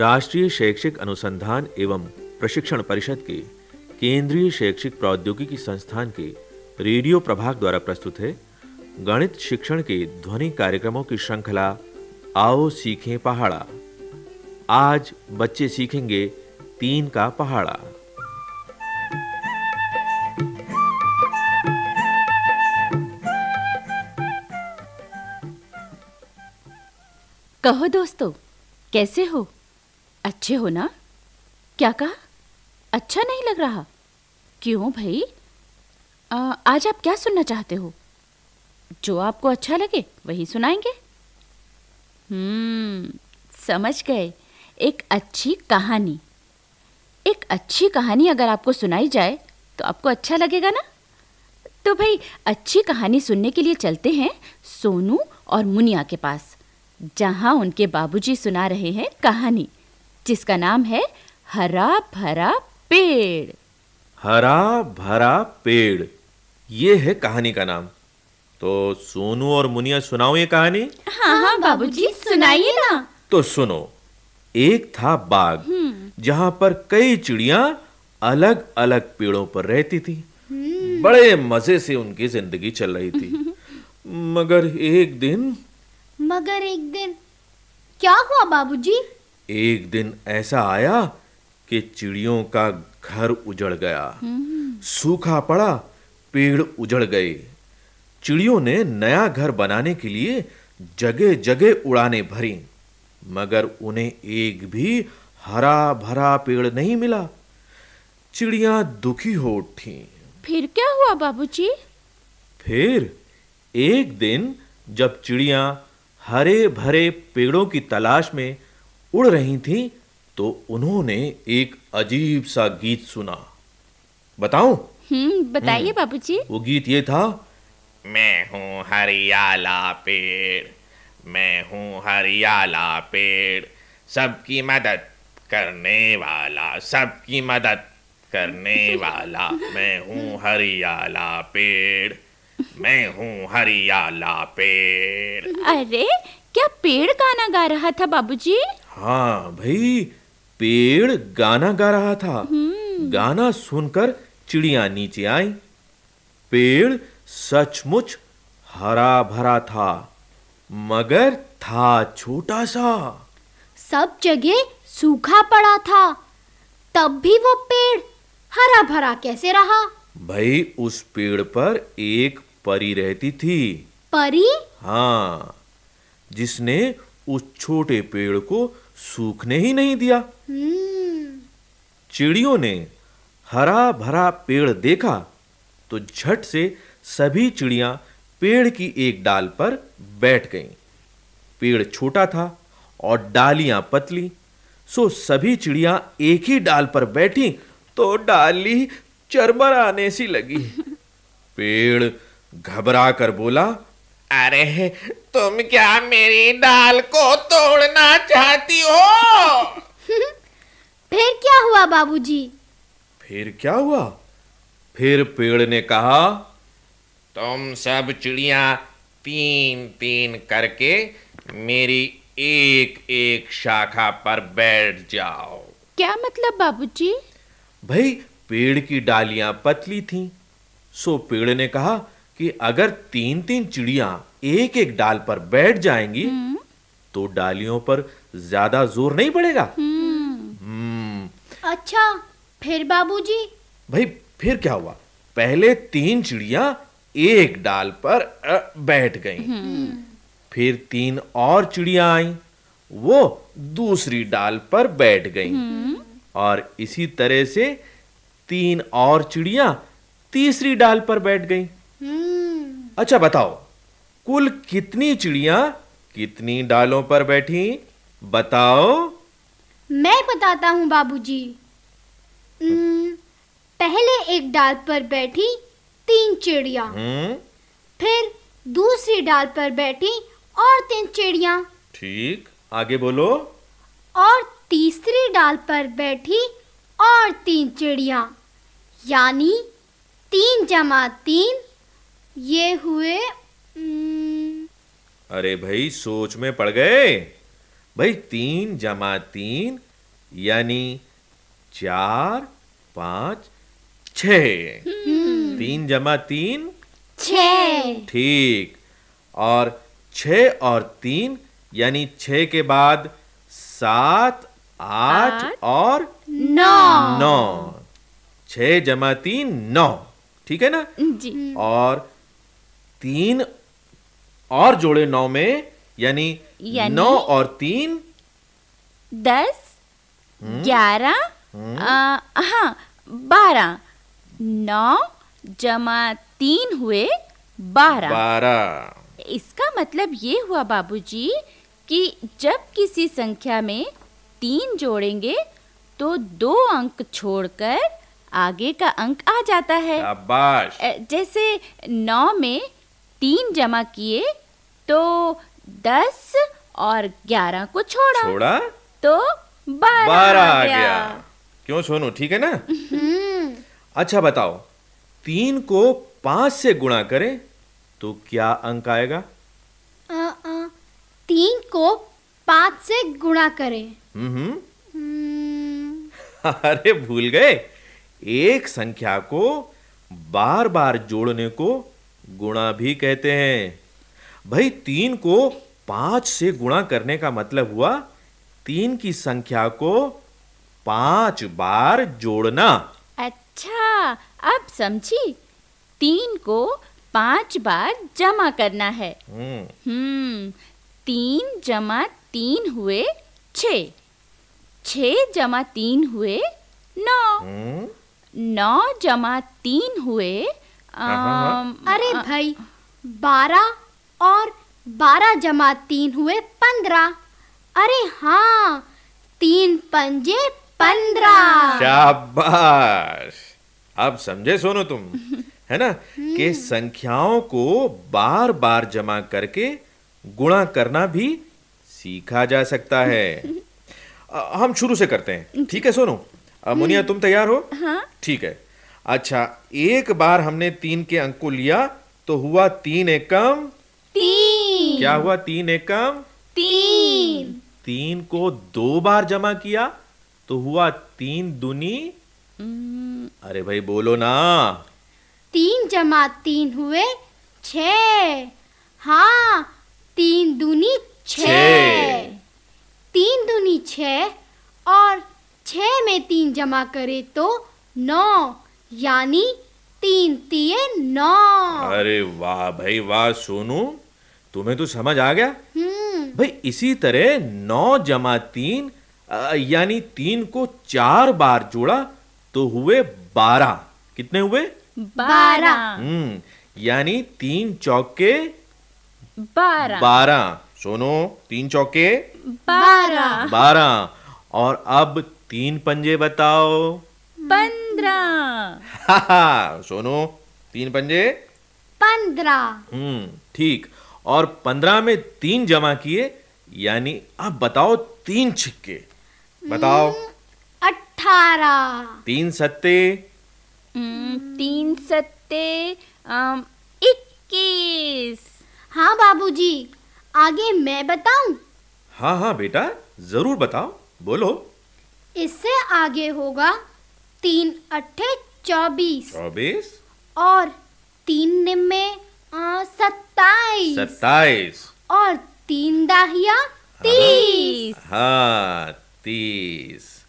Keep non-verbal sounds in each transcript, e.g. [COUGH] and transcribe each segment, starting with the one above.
राष्ट्रीय शैक्षिक अनुसंधान एवं प्रशिक्षण परिषद के केंद्रीय शैक्षिक प्रौद्योगिकी संस्थान के रेडियो प्रभाग द्वारा प्रस्तुत है। गणित शिक्षण के ध्वनि कार्यक्रमों की श्रृंखला, आओ सीखें पहाड़ा। आज बच्चे सीखेंगे तीन का पहाड़ा। कहो दोस्तों, कैसे हो? अच्छे हो ना? क्या कहा? अच्छा नहीं लग रहा। क्यों भाई? आ, आज आप क्या सुनना चाहते हो? जो आपको अच्छा लगे वही सुनाएँगे। हम्म समझ गए। एक अच्छी कहानी। एक अच्छी कहानी अगर आपको सुनाई जाए तो आपको अच्छा लगेगा ना? तो भाई अच्छी कहानी सुनने के लिए चलते हैं सोनू और मुनिया के पास जहाँ उनके बाबूजी सुना रहे हैं कहानी। जिसका नाम है हरा भरा पेड़। हरा भरा पेड़। ये है कहानी का नाम। तो सोनू और मुनिया सुनाओ ये कहानी। हाँ हाँ बाबूजी सुनाइए ना। तो सुनो एक था बाग जहाँ पर कई चिड़िया अलग अलग पेड़ों पर रहती थी। बड़े मज़े से उनकी ज़िंदगी चल रही थी। [LAUGHS] मगर एक दिन मगर एक दिन क्या हुआ बाबूजी? एक दिन ऐसा आया कि चिड़ियों का घर उजड़ गया। सूखा पड़ा पेड़ उजड़ गए। चिड़ियों ने नया घर बनाने के लिए जगह जगह उड़ाने भरी मगर उन्हें एक भी हरा भरा पेड़ नहीं मिला। चिड़िया दुखी हो उठी। फिर क्या हुआ बाबूजी? फिर एक दिन जब चिड़िया हरे भरे पेड़ों की तलाश में उड़ रही थीं तो उन्होंने एक अजीब सा गीत सुना। बताऊँ? हम्म बताइए बाबूजी वो गीत ये था मैं हूँ हरियाला पेड़ मैं हूँ हरियाला पेड़ सबकी मदद करने वाला सबकी मदद करने [LAUGHS] वाला मैं हूँ हरियाला पेड़ मैं हूँ हरियाला पेड़। अरे क्या पेड़ गाना गा रहा था बाबूजी? हाँ भाई पेड़ गाना गा रहा था। गाना सुनकर चिड़िया नीचे आई। पेड़ सचमुच हरा भरा था मगर था छोटा सा। सब जगह सूखा पड़ा था तब भी वो पेड़ हरा भरा कैसे रहा? भाई उस पेड़ पर एक परी रहती थी। परी? हाँ जिसने उस छोटे पेड़ को सूखने ही नहीं दिया। चिड़ियों ने हरा भरा पेड़ देखा तो झट से सभी चिड़ियाँ पेड़ की एक डाल पर बैठ गईं। पेड़ छोटा था और डालियाँ पतली सो सभी चिड़ियाँ एक ही डाल पर बैठी तो डाली चरमराने सी लगी। [LAUGHS] पेड़ घबरा कर बोला अरे तुम क्या मेरी डाल को तोड़ना चाहती हो [LAUGHS] फिर क्या हुआ बाबूजी? फिर क्या हुआ फिर पेड़ ने कहा तुम सब चिड़िया तीन तीन करके मेरी एक एक शाखा पर बैठ जाओ क्या मतलब बाबूजी? भाई पेड़ की डालियाँ पतली थीं सो पेड़ ने कहा कि अगर तीन तीन चिड़िया एक एक डाल पर बैठ जाएँगी तो डालियों पर ज़्यादा ज़ोर नहीं पड़ेगा। हम्म। अच्छा फिर बाबूजी? भाई फिर क्या हुआ? पहले तीन चिड़िया एक डाल पर बैठ गईं। फिर तीन और चिड़िया आई। वो दूसरी डाल पर बैठ गईं। और इसी तरह से तीन और चिड़िया तीसरी डाल पर बैठ गईं। हम्म अच्छा बताओ कुल कितनी चिड़िया कितनी डालों पर बैठी? बताओ। मैं बताता हूँ बाबूजी। पहले एक डाल पर बैठी तीन चिड़िया। हम्म। फिर दूसरी डाल पर बैठी और तीन चिड़िया। ठीक आगे बोलो। और तीसरी डाल पर बैठी और तीन चिड़िया। यानी तीन जमा तीन ये हुए हम्म, अरे भाई सोच में पड़ गए। भाई तीन जमा तीन यानी चार पाँच छ। तीन जमा तीन? छ। ठीक। और छ और तीन यानी छ के बाद सात आठ आठ। और नौ। नौ। छ जमा तीन नौ। ठीक है ना? जी। और तीन और जोड़े नौ में यानी यानी? नौ और तीन। दस ग्यारह हाँ बारह। नौ जमा तीन हुए बारह। बारह। इसका मतलब ये हुआ बाबूजी कि जब किसी संख्या में तीन जोड़ेंगे तो दो अंक छोड़कर आगे का अंक आ जाता है। जैसे नौ में तीन जमा किए तो दस और ग्यारह को छोड़ा। छोड़ा? तो बारह बारह आ आ गया। गया। क्यों सोनू ठीक है ना? हम्म। अच्छा बताओ तीन को पाँच से गुणा करें तो क्या अंक आएगा? अ, अ, तीन को पाँच से गुणा करें। हम्म। हम्म, अरे भूल गए। एक संख्या को बार बार जोड़ने को गुणा भी कहते हैं। भाई तीन को पाँच से गुणा करने का मतलब हुआ तीन की संख्या को पाँच बार जोड़ना। अच्छा अब समझी। तीन को पाँच बार जमा करना है। हम्म। हम्म तीन जमा तीन हुए छ। छ जमा तीन हुए नौ। हम्म। नौ जमा तीन हुए अरे भाई बारह और बारह जमा तीन हुए पंद्रह। अरे हाँ तीन पंजे पंद्रह। शाबाश। अब समझे सोनो तुम है ना? [LAUGHS] कि संख्याओं को बार बार जमा करके गुणा करना भी सीखा जा सकता है। [LAUGHS] हम शुरू से करते हैं। ठीक है सोनू? मुनिया [LAUGHS] तुम तैयार हो? हाँ। ठीक है। अच्छा एक बार हमने तीन के अंक को लिया तो हुआ तीन एकम? तीन। क्या हुआ तीन एकम? तीन। तीन को दो बार जमा किया तो हुआ तीन दुनी। हम्म, अरे भाई बोलो ना। तीन जमा तीन हुए छ। हाँ तीन दूनी छ। छः। तीन दूनी छ और छ में तीन जमा करे तो नौ। यानी तीन तिये नौ। अरे वाह भाई वाह सोनू तुम्हें तो समझ आ गया। हम्म। भाई इसी तरह नौ जमा तीन यानी तीन को चार बार जोड़ा तो हुए बारह। कितने हुए? बारह। हम्म यानी तीन चौके बारह। बारह। सोनो तीन चौके बारह। बारह। और अब तीन पंजे बताओ। पंद्रह। हा तीन पंजे? पंद्रह। हम्म ठीक। और पंद्रह में तीन जमा किए यानी अब बताओ तीन छिक्के। बताओ। अठारह। तीन सत्ते? हम्म, तीन सत्ते इक्कीस। हाँ बाबूजी आगे मैं बताऊँ? हाँ हाँ बेटा ज़रूर बताओ। बोलो। इससे आगे होगा तीन अट्ठे चौबीस। चौबीस? और तीन निम्मे सत्ताईस। सत्ताईस। और तीन दाहिया तीस। हाँ तीस।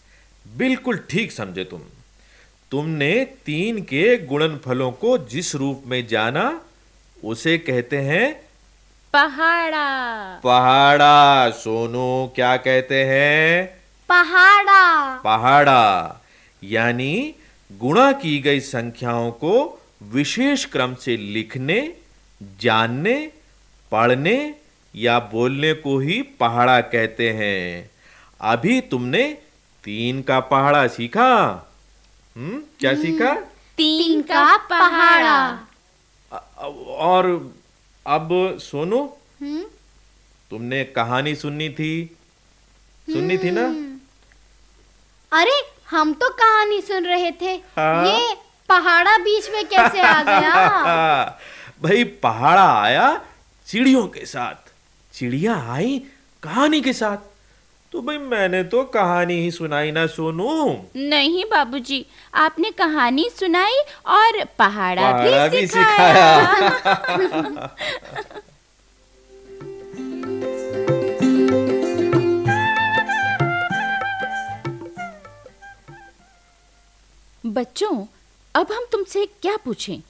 बिल्कुल ठीक समझे तुम। तुमने तीन के गुणनफलों को जिस रूप में जाना उसे कहते हैं पहाड़ा। पहाड़ा। सोनू क्या कहते हैं? पहाड़ा। पहाड़ा। यानी गुणा की गई संख्याओं को विशेष क्रम से लिखने जानने पढ़ने या बोलने को ही पहाड़ा कहते हैं। अभी तुमने तीन का पहाड़ा सीखा? हम्म क्या सीखा? तीन का पहाड़ा। और अब सोनू हम्म, तुमने कहानी सुननी थी? सुननी थी ना? अरे हम तो कहानी सुन रहे थे। हाँ। ये पहाड़ा बीच में कैसे आ गया? [LAUGHS] भाई पहाड़ा आया चिड़ियों के साथ। चिड़िया आई कहानी के साथ। तो भाई मैंने तो कहानी ही सुनाई ना सोनू। नहीं बाबूजी आपने कहानी सुनाई और पहाड़ा पहाड़ा भी भी सिखाया। [LAUGHS] [LAUGHS] बच्चों, अब हम तुमसे क्या पूछें?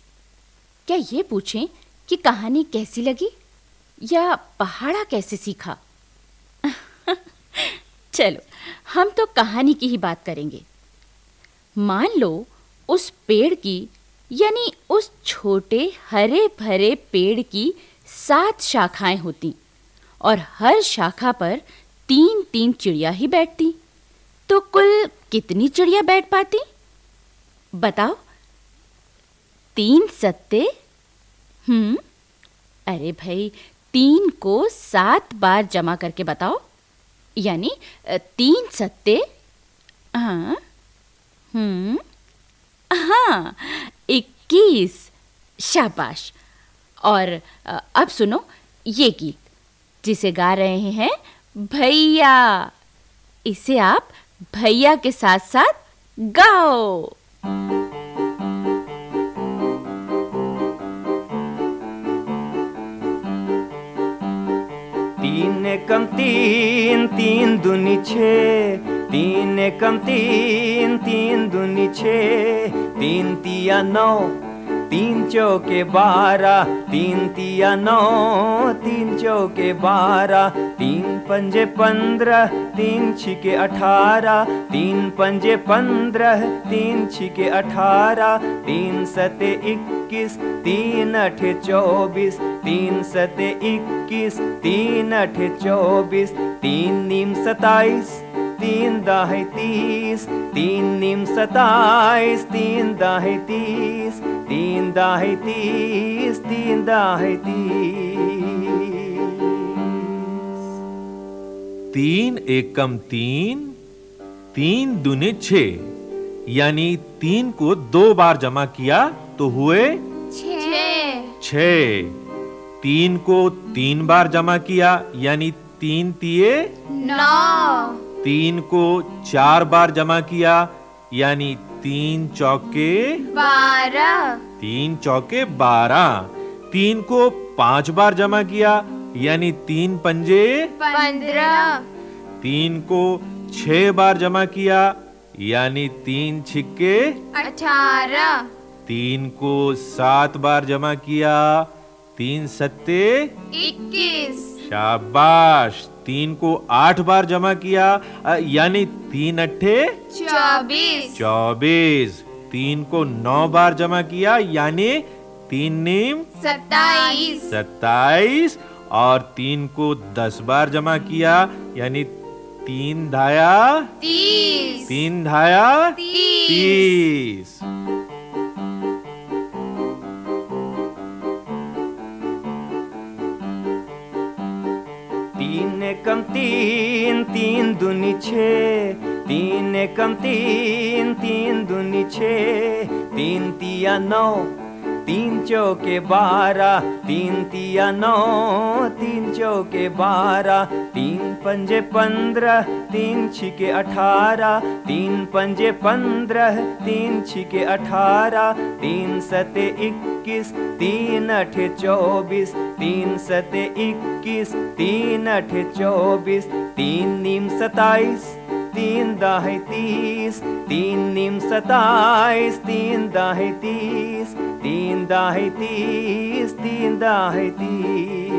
क्या ये पूछें कि कहानी कैसी लगी? या पहाड़ा कैसे सीखा? [LAUGHS] चलो, हम तो कहानी की ही बात करेंगे। मान लो, उस पेड़ की, यानी उस छोटे हरे भरे पेड़ की सात शाखाएँ होती, और हर शाखा पर तीन तीन चिड़िया ही बैठती। तो कुल कितनी चिड़िया बैठ पाती? बताओ। तीन सत्ते? हम्म। अरे भाई, तीन को सात बार जमा करके बताओ। यानी तीन सत्ते? हाँ। हम्म। हाँ इक्कीस। शाबाश। और अब सुनो, ये गीत जिसे गा रहे हैं, भैया। इसे आप भैया के साथ साथ गाओ। तीन एकम तीन तीन दुनी छे तीन एकम तीन तीन दुनी छे तीन तिया नौ, तीन चौके बारह। तीन तिया नौ, तीन चौके बारह। तीन पंजे पंद्रह, तीन छिके अठारह, तीन पंजे पंद्रह, तीन छिके अठारह, तीन सते इक्कीस, तीन अठे चौबीस, तीन सते इक्कीस, तीन अठे चौबीस, तीन नीम सताइस, तीन दाहे तीस, तीन नीम सताइस, तीन दाहे तीस, तीन दाहे तीस, तीन दाहे तीस। तीन एकम तीन तीन दुने छे यानी तीन को दो बार जमा किया तो हुए छः। छ। तीन को तीन बार जमा किया यानी तीन तिये नौ। तीन को चार बार जमा किया यानी तीन चौके बारह। तीन चौके बारह। तीन को पाँच बार जमा किया यानी तीन पंजे? पंद्रह। तीन को छह बार जमा किया यानी तीन छिक्के? अठारह। तीन को सात बार जमा किया तीन सत्ते? इक्कीस। शाबाश तीन को आठ बार जमा किया यानी तीन अट्ठे? चौबीस। चौबीस। तीन को नौ बार जमा किया यानी तीन नीम? सत्ताईस। सत्ताईस। और तीन को दस बार जमा किया यानी तीन धाया तीस। तीन धाया तीस। तीस तीन एकम तीन तीन दुनी छे। तीन एकम तीन तीन दुनी छे। तीन तिया नौ तीन चौके बारह, तीन तिया नौ, तीन चौके बारह, तीन पंजे पंद्रह, तीन छिके अठारह, तीन पंजे पंद्रह, तीन छिके अठारह, तीन सते इक्कीस, तीन अठे चौबीस, तीन सते इक्कीस, तीन अठे चौबीस, तीन नीम सताइस। तीन दाहे तीस, तीन नीम सताइस तीन दाहे तीस, तीन दाहे तीस, तीन दाहे तीस।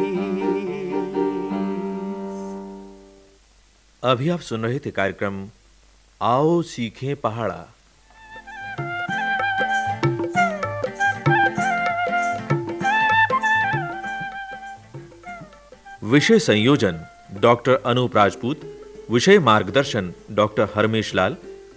अभी आप सुन रहे थे कार्यक्रम, आओ सीखें पहाड़ा। विषय संयोजन, डॉक्टर अनूप राजपूत विषय मार्गदर्शन डॉक्टर हरमेश लाल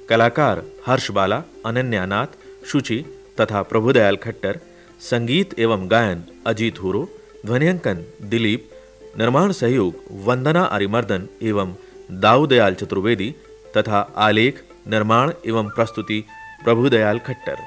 कलाकार हर्ष बाला अनन्यानाथ, शुचि तथा प्रभुदयाल खट्टर, संगीत एवं गायन अजीत हुरो, ध्वनियांकन दिलीप, निर्माण सहयोग वंदना अरिमर्दन एवं दाऊदयाल चतुर्वेदी तथा आलेख, निर्माण एवं प्रस्तुति प्रभुदयाल खट्टर।